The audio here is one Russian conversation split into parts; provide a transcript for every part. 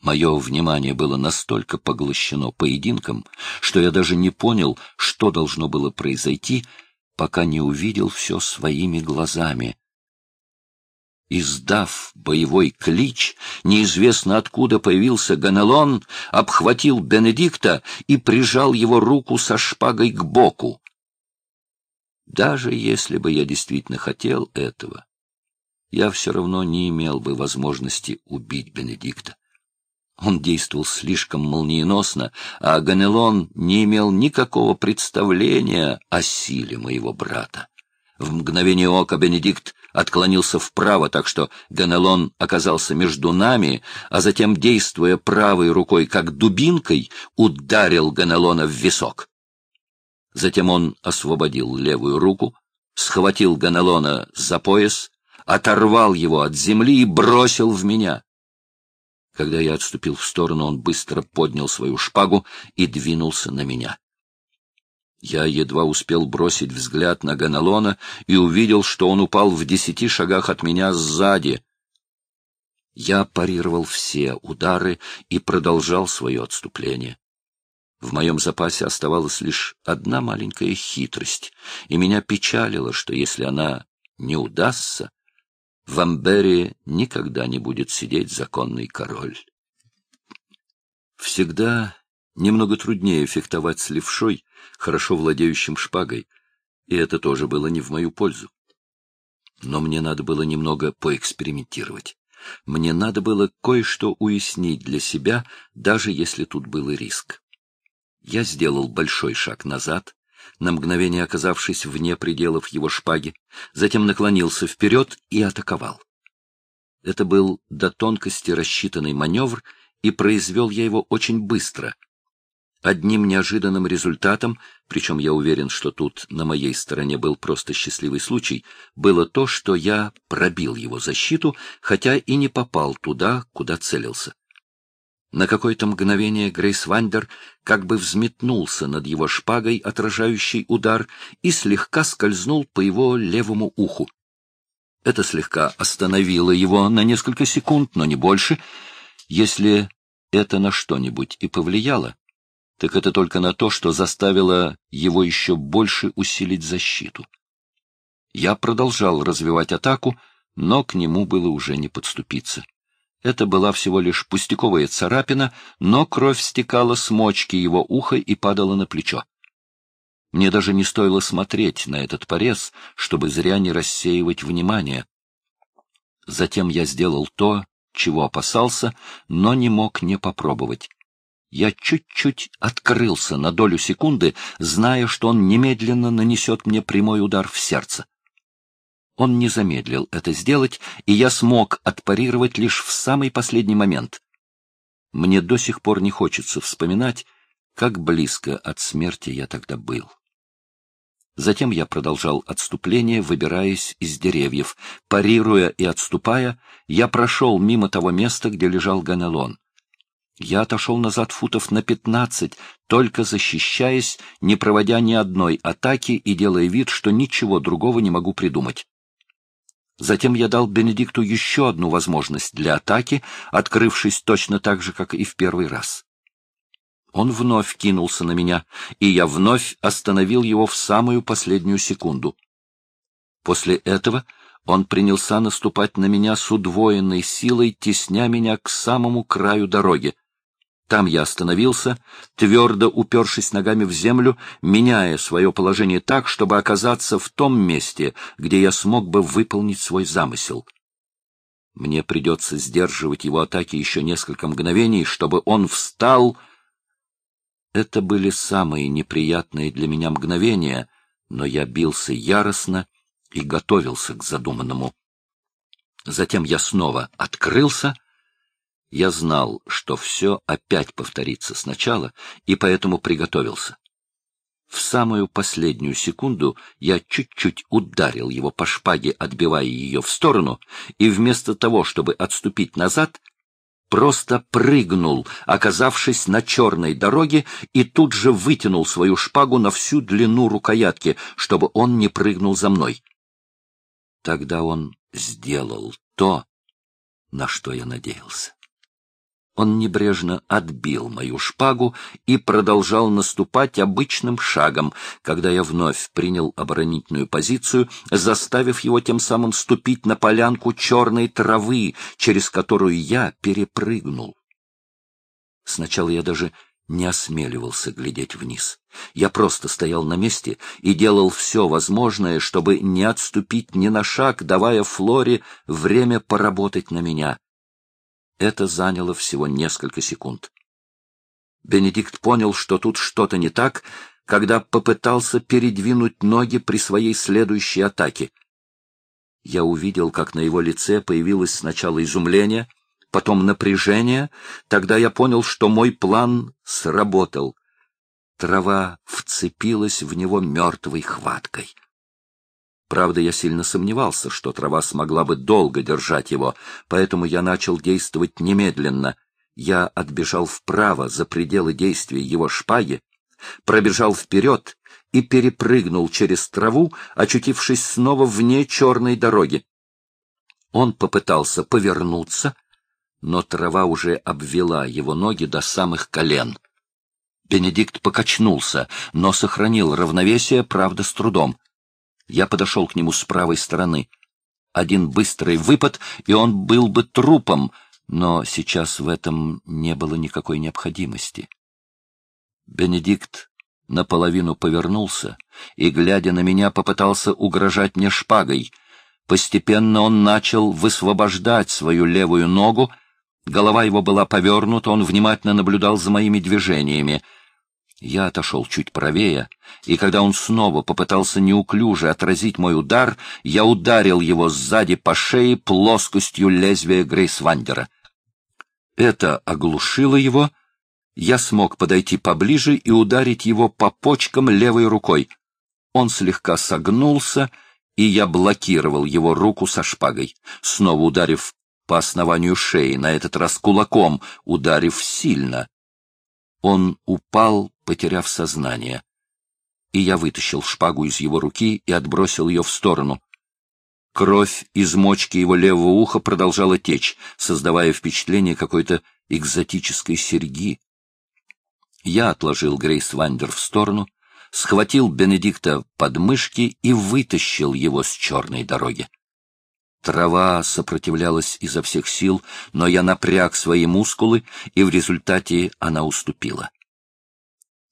Мое внимание было настолько поглощено поединком, что я даже не понял, что должно было произойти, пока не увидел все своими глазами. Издав боевой клич, неизвестно откуда появился Ганелон, обхватил Бенедикта и прижал его руку со шпагой к боку. Даже если бы я действительно хотел этого, я все равно не имел бы возможности убить Бенедикта. Он действовал слишком молниеносно, а Ганелон не имел никакого представления о силе моего брата. В мгновение ока Бенедикт отклонился вправо, так что Ганелон оказался между нами, а затем, действуя правой рукой как дубинкой, ударил Ганелона в висок. Затем он освободил левую руку, схватил Ганелона за пояс, оторвал его от земли и бросил в меня. Когда я отступил в сторону, он быстро поднял свою шпагу и двинулся на меня. Я едва успел бросить взгляд на Ганалона и увидел, что он упал в десяти шагах от меня сзади. Я парировал все удары и продолжал свое отступление. В моем запасе оставалась лишь одна маленькая хитрость, и меня печалило, что если она не удастся, в Амбере никогда не будет сидеть законный король. Всегда немного труднее фехтовать с левшой, хорошо владеющим шпагой, и это тоже было не в мою пользу. Но мне надо было немного поэкспериментировать. Мне надо было кое-что уяснить для себя, даже если тут был и риск. Я сделал большой шаг назад, на мгновение оказавшись вне пределов его шпаги, затем наклонился вперед и атаковал. Это был до тонкости рассчитанный маневр, и произвел я его очень быстро. Одним неожиданным результатом, причем я уверен, что тут на моей стороне был просто счастливый случай, было то, что я пробил его защиту, хотя и не попал туда, куда целился. На какое-то мгновение Грейс Вандер как бы взметнулся над его шпагой, отражающий удар, и слегка скользнул по его левому уху. Это слегка остановило его на несколько секунд, но не больше. Если это на что-нибудь и повлияло, так это только на то, что заставило его еще больше усилить защиту. Я продолжал развивать атаку, но к нему было уже не подступиться. Это была всего лишь пустяковая царапина, но кровь стекала с мочки его уха и падала на плечо. Мне даже не стоило смотреть на этот порез, чтобы зря не рассеивать внимание. Затем я сделал то, чего опасался, но не мог не попробовать. Я чуть-чуть открылся на долю секунды, зная, что он немедленно нанесет мне прямой удар в сердце. Он не замедлил это сделать, и я смог отпарировать лишь в самый последний момент. Мне до сих пор не хочется вспоминать, как близко от смерти я тогда был. Затем я продолжал отступление, выбираясь из деревьев. Парируя и отступая, я прошел мимо того места, где лежал Ганелон. Я отошел назад футов на пятнадцать, только защищаясь, не проводя ни одной атаки и делая вид, что ничего другого не могу придумать. Затем я дал Бенедикту еще одну возможность для атаки, открывшись точно так же, как и в первый раз. Он вновь кинулся на меня, и я вновь остановил его в самую последнюю секунду. После этого он принялся наступать на меня с удвоенной силой, тесня меня к самому краю дороги. Там я остановился, твердо упершись ногами в землю, меняя свое положение так, чтобы оказаться в том месте, где я смог бы выполнить свой замысел. Мне придется сдерживать его атаки еще несколько мгновений, чтобы он встал. Это были самые неприятные для меня мгновения, но я бился яростно и готовился к задуманному. Затем я снова открылся — я знал, что все опять повторится сначала, и поэтому приготовился. В самую последнюю секунду я чуть-чуть ударил его по шпаге, отбивая ее в сторону, и вместо того, чтобы отступить назад, просто прыгнул, оказавшись на черной дороге, и тут же вытянул свою шпагу на всю длину рукоятки, чтобы он не прыгнул за мной. Тогда он сделал то, на что я надеялся. Он небрежно отбил мою шпагу и продолжал наступать обычным шагом, когда я вновь принял оборонительную позицию, заставив его тем самым ступить на полянку черной травы, через которую я перепрыгнул. Сначала я даже не осмеливался глядеть вниз. Я просто стоял на месте и делал все возможное, чтобы не отступить ни на шаг, давая Флоре время поработать на меня. Это заняло всего несколько секунд. Бенедикт понял, что тут что-то не так, когда попытался передвинуть ноги при своей следующей атаке. Я увидел, как на его лице появилось сначала изумление, потом напряжение. Тогда я понял, что мой план сработал. Трава вцепилась в него мертвой хваткой. Правда, я сильно сомневался, что трава смогла бы долго держать его, поэтому я начал действовать немедленно. Я отбежал вправо за пределы действия его шпаги, пробежал вперед и перепрыгнул через траву, очутившись снова вне черной дороги. Он попытался повернуться, но трава уже обвела его ноги до самых колен. Бенедикт покачнулся, но сохранил равновесие, правда, с трудом. Я подошел к нему с правой стороны. Один быстрый выпад, и он был бы трупом, но сейчас в этом не было никакой необходимости. Бенедикт наполовину повернулся и, глядя на меня, попытался угрожать мне шпагой. Постепенно он начал высвобождать свою левую ногу, голова его была повернута, он внимательно наблюдал за моими движениями — я отошел чуть правее, и когда он снова попытался неуклюже отразить мой удар, я ударил его сзади по шее плоскостью лезвия Грейсвандера. Это оглушило его. Я смог подойти поближе и ударить его по почкам левой рукой. Он слегка согнулся, и я блокировал его руку со шпагой, снова ударив по основанию шеи, на этот раз кулаком, ударив сильно. Он упал, потеряв сознание. И я вытащил шпагу из его руки и отбросил ее в сторону. Кровь из мочки его левого уха продолжала течь, создавая впечатление какой-то экзотической серьги. Я отложил Грейсвандир в сторону, схватил Бенедикта под мышки и вытащил его с черной дороги. Трава сопротивлялась изо всех сил, но я напряг свои мускулы, и в результате она уступила.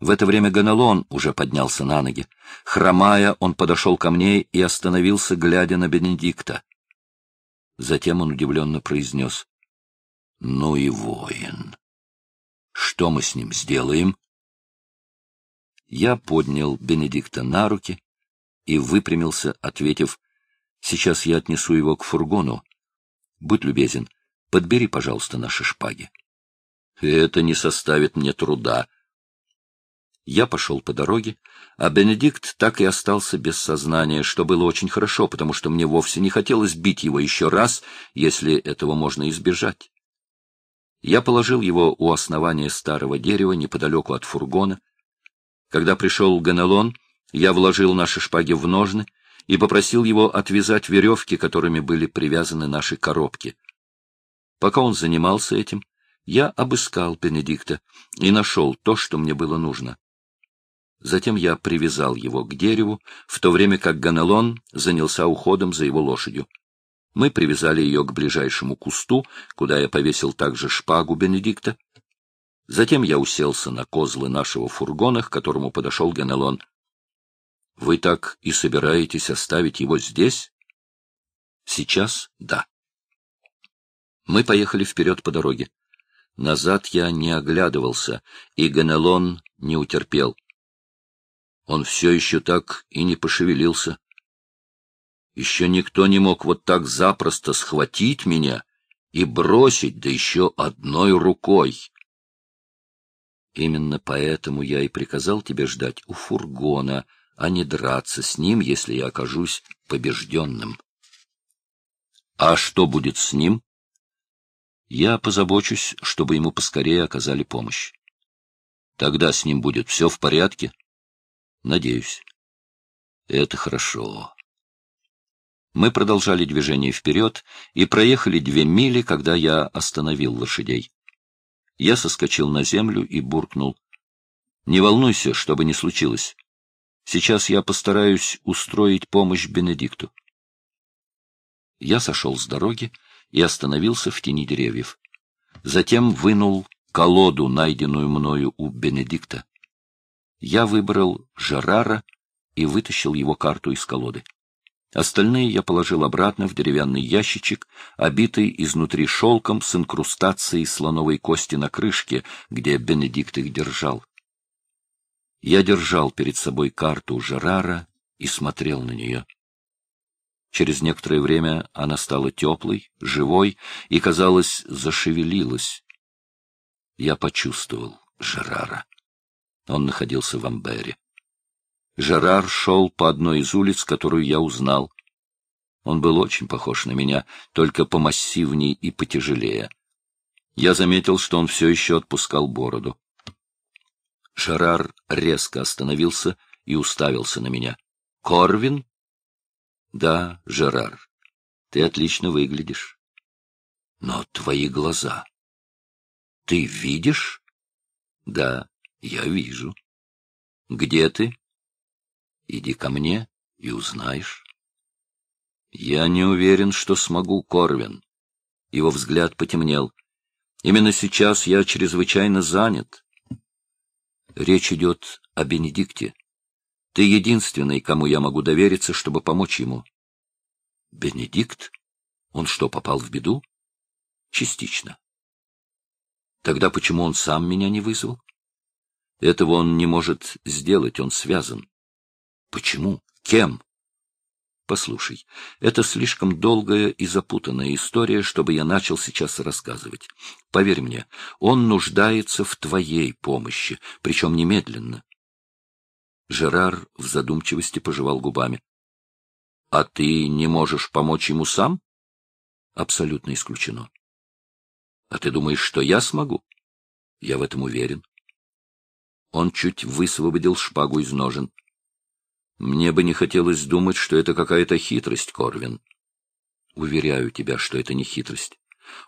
В это время Ганелон уже поднялся на ноги. Хромая, он подошел ко мне и остановился, глядя на Бенедикта. Затем он удивленно произнес. — Ну и воин! Что мы с ним сделаем? Я поднял Бенедикта на руки и выпрямился, ответив — Сейчас я отнесу его к фургону. Будь любезен, подбери, пожалуйста, наши шпаги. Это не составит мне труда. Я пошел по дороге, а Бенедикт так и остался без сознания, что было очень хорошо, потому что мне вовсе не хотелось бить его еще раз, если этого можно избежать. Я положил его у основания старого дерева неподалеку от фургона. Когда пришел Ганелон, я вложил наши шпаги в ножны, и попросил его отвязать веревки, которыми были привязаны наши коробки. Пока он занимался этим, я обыскал Бенедикта и нашел то, что мне было нужно. Затем я привязал его к дереву, в то время как Ганелон занялся уходом за его лошадью. Мы привязали ее к ближайшему кусту, куда я повесил также шпагу Бенедикта. Затем я уселся на козлы нашего фургона, к которому подошел Ганелон. Вы так и собираетесь оставить его здесь? Сейчас — да. Мы поехали вперед по дороге. Назад я не оглядывался, и Ганелон не утерпел. Он все еще так и не пошевелился. Еще никто не мог вот так запросто схватить меня и бросить, да еще одной рукой. Именно поэтому я и приказал тебе ждать у фургона, а не драться с ним, если я окажусь побежденным. А что будет с ним? Я позабочусь, чтобы ему поскорее оказали помощь. Тогда с ним будет все в порядке? Надеюсь. Это хорошо. Мы продолжали движение вперед и проехали две мили, когда я остановил лошадей. Я соскочил на землю и буркнул. — Не волнуйся, что бы ни случилось. Сейчас я постараюсь устроить помощь Бенедикту. Я сошел с дороги и остановился в тени деревьев. Затем вынул колоду, найденную мною у Бенедикта. Я выбрал Жерара и вытащил его карту из колоды. Остальные я положил обратно в деревянный ящичек, обитый изнутри шелком с инкрустацией слоновой кости на крышке, где Бенедикт их держал. Я держал перед собой карту Жерара и смотрел на нее. Через некоторое время она стала теплой, живой и, казалось, зашевелилась. Я почувствовал Жерара. Он находился в Амбере. Жерар шел по одной из улиц, которую я узнал. Он был очень похож на меня, только помассивнее и потяжелее. Я заметил, что он все еще отпускал бороду. Жерар резко остановился и уставился на меня. — Корвин? — Да, Жерар, ты отлично выглядишь. Но твои глаза... Ты видишь? — Да, я вижу. — Где ты? Иди ко мне и узнаешь. Я не уверен, что смогу, Корвин. Его взгляд потемнел. Именно сейчас я чрезвычайно занят. Речь идет о Бенедикте. Ты единственный, кому я могу довериться, чтобы помочь ему. Бенедикт? Он что, попал в беду? Частично. Тогда почему он сам меня не вызвал? Этого он не может сделать, он связан. Почему? Кем? Послушай, это слишком долгая и запутанная история, чтобы я начал сейчас рассказывать. Поверь мне, он нуждается в твоей помощи, причем немедленно. Жерар в задумчивости пожевал губами. — А ты не можешь помочь ему сам? — Абсолютно исключено. — А ты думаешь, что я смогу? — Я в этом уверен. Он чуть высвободил шпагу из ножен. Мне бы не хотелось думать, что это какая-то хитрость, Корвин. Уверяю тебя, что это не хитрость.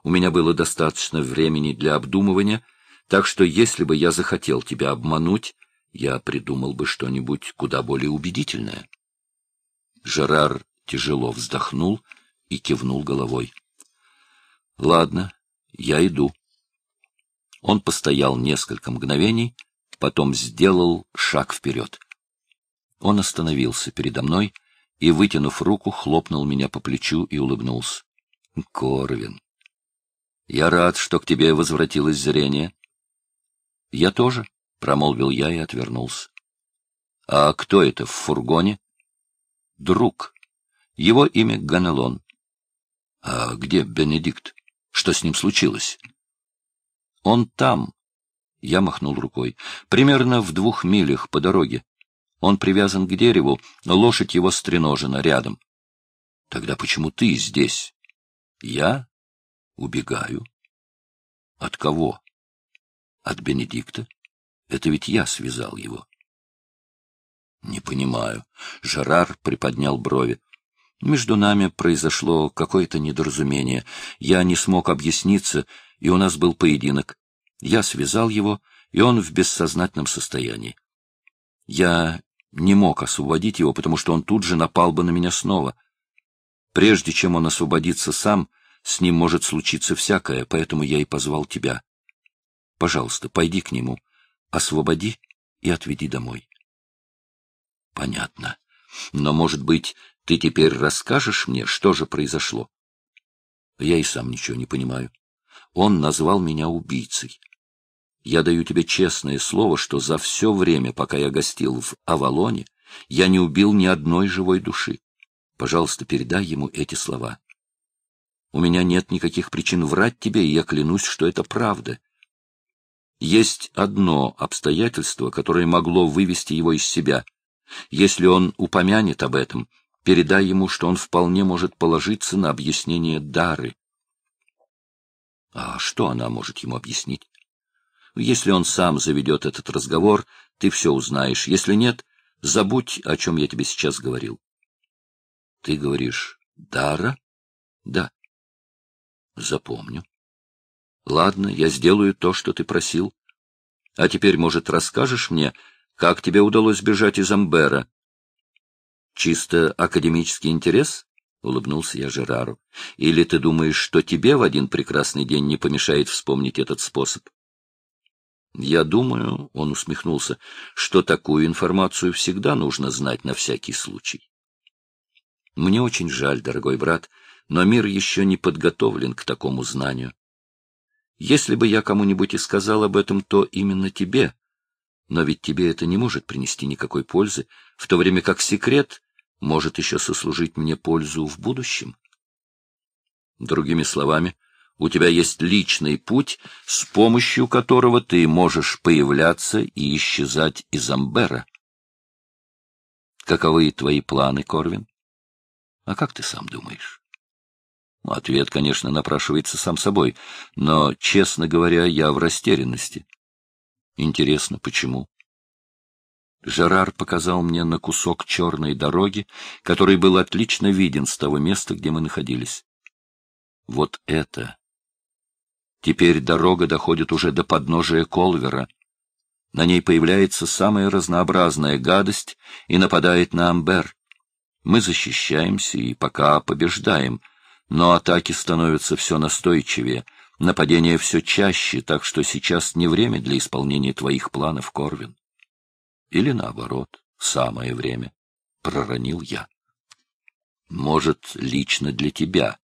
У меня было достаточно времени для обдумывания, так что если бы я захотел тебя обмануть, я придумал бы что-нибудь куда более убедительное. Жерар тяжело вздохнул и кивнул головой. — Ладно, я иду. Он постоял несколько мгновений, потом сделал шаг вперед. Он остановился передо мной и, вытянув руку, хлопнул меня по плечу и улыбнулся. — Корвин, я рад, что к тебе возвратилось зрение. — Я тоже, — промолвил я и отвернулся. — А кто это в фургоне? — Друг. Его имя Ганелон. — А где Бенедикт? Что с ним случилось? — Он там. Я махнул рукой. Примерно в двух милях по дороге. Он привязан к дереву, но лошадь его стреножена рядом. Тогда почему ты здесь? Я убегаю. От кого? От Бенедикта. Это ведь я связал его. Не понимаю. Жерар приподнял брови. Между нами произошло какое-то недоразумение. Я не смог объясниться, и у нас был поединок. Я связал его, и он в бессознательном состоянии. Я не мог освободить его, потому что он тут же напал бы на меня снова. Прежде чем он освободится сам, с ним может случиться всякое, поэтому я и позвал тебя. Пожалуйста, пойди к нему, освободи и отведи домой. Понятно. Но, может быть, ты теперь расскажешь мне, что же произошло? Я и сам ничего не понимаю. Он назвал меня убийцей. Я даю тебе честное слово, что за все время, пока я гостил в Авалоне, я не убил ни одной живой души. Пожалуйста, передай ему эти слова. У меня нет никаких причин врать тебе, и я клянусь, что это правда. Есть одно обстоятельство, которое могло вывести его из себя. Если он упомянет об этом, передай ему, что он вполне может положиться на объяснение Дары. А что она может ему объяснить? Если он сам заведет этот разговор, ты все узнаешь. Если нет, забудь, о чем я тебе сейчас говорил. Ты говоришь «Дара»? Да. Запомню. Ладно, я сделаю то, что ты просил. А теперь, может, расскажешь мне, как тебе удалось бежать из Амбера? Чисто академический интерес? — улыбнулся я Жерару. — Или ты думаешь, что тебе в один прекрасный день не помешает вспомнить этот способ? — Я думаю, — он усмехнулся, — что такую информацию всегда нужно знать на всякий случай. Мне очень жаль, дорогой брат, но мир еще не подготовлен к такому знанию. Если бы я кому-нибудь и сказал об этом, то именно тебе. Но ведь тебе это не может принести никакой пользы, в то время как секрет может еще сослужить мне пользу в будущем. Другими словами, у тебя есть личный путь, с помощью которого ты можешь появляться и исчезать из Амбера. Каковы твои планы, Корвин? А как ты сам думаешь? Ответ, конечно, напрашивается сам собой, но, честно говоря, я в растерянности. Интересно, почему? Жерар показал мне на кусок черной дороги, который был отлично виден с того места, где мы находились. Вот это. Теперь дорога доходит уже до подножия Колвера. На ней появляется самая разнообразная гадость и нападает на Амбер. Мы защищаемся и пока побеждаем — но атаки становятся все настойчивее, нападения все чаще, так что сейчас не время для исполнения твоих планов, Корвин. Или наоборот, самое время, — проронил я. Может, лично для тебя,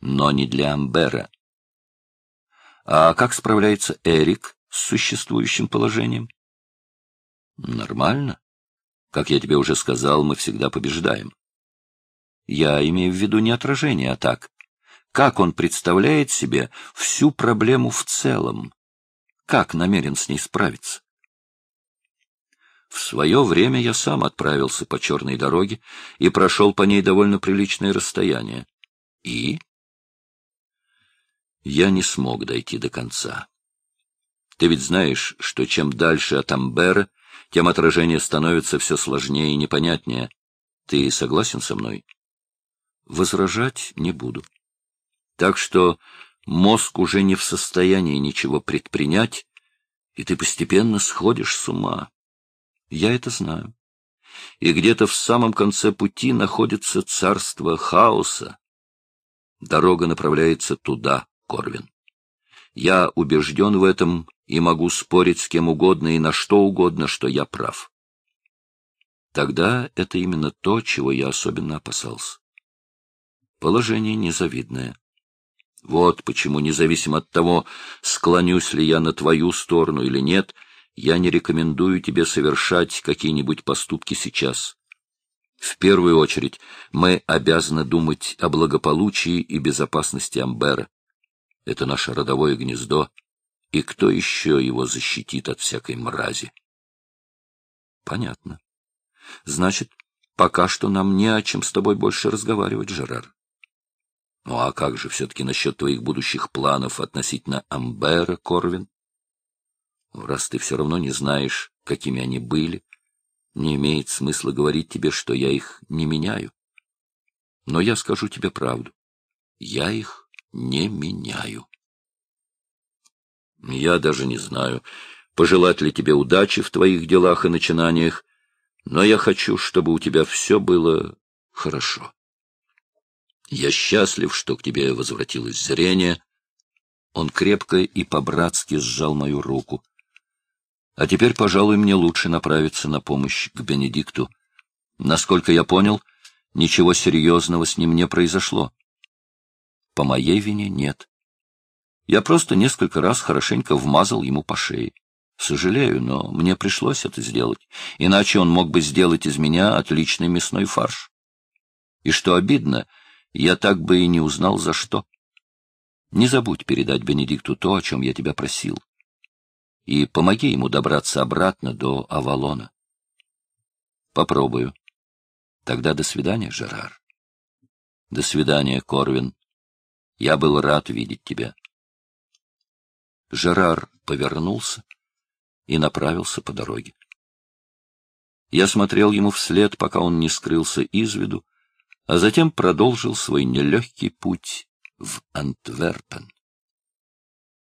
но не для Амбера. А как справляется Эрик с существующим положением? Нормально. Как я тебе уже сказал, мы всегда побеждаем. Я имею в виду не отражение атак, как он представляет себе всю проблему в целом? Как намерен с ней справиться? В свое время я сам отправился по черной дороге и прошел по ней довольно приличное расстояние. И? Я не смог дойти до конца. Ты ведь знаешь, что чем дальше от Амбера, тем отражение становится все сложнее и непонятнее. Ты согласен со мной? Возражать не буду. Так что мозг уже не в состоянии ничего предпринять, и ты постепенно сходишь с ума. Я это знаю. И где-то в самом конце пути находится царство хаоса. Дорога направляется туда, Корвин. Я убежден в этом и могу спорить с кем угодно и на что угодно, что я прав. Тогда это именно то, чего я особенно опасался. Положение незавидное. Вот почему, независимо от того, склонюсь ли я на твою сторону или нет, я не рекомендую тебе совершать какие-нибудь поступки сейчас. В первую очередь мы обязаны думать о благополучии и безопасности Амбера. Это наше родовое гнездо, и кто еще его защитит от всякой мрази? Понятно. Значит, пока что нам не о чем с тобой больше разговаривать, Жерар. Ну а как же все-таки насчет твоих будущих планов относительно Амбера, Корвин? Раз ты все равно не знаешь, какими они были, не имеет смысла говорить тебе, что я их не меняю. Но я скажу тебе правду. Я их не меняю. Я даже не знаю, пожелать ли тебе удачи в твоих делах и начинаниях, но я хочу, чтобы у тебя все было хорошо. Я счастлив, что к тебе возвратилось зрение. Он крепко и по-братски сжал мою руку. А теперь, пожалуй, мне лучше направиться на помощь к Бенедикту. Насколько я понял, ничего серьезного с ним не произошло. По моей вине нет. Я просто несколько раз хорошенько вмазал ему по шее. Сожалею, но мне пришлось это сделать, иначе он мог бы сделать из меня отличный мясной фарш. И что обидно — я так бы и не узнал, за что. Не забудь передать Бенедикту то, о чем я тебя просил. И помоги ему добраться обратно до Авалона. Попробую. Тогда до свидания, Жерар. До свидания, Корвин. Я был рад видеть тебя. Жерар повернулся и направился по дороге. Я смотрел ему вслед, пока он не скрылся из виду, а затем продолжил свой нелегкий путь в Антверпен.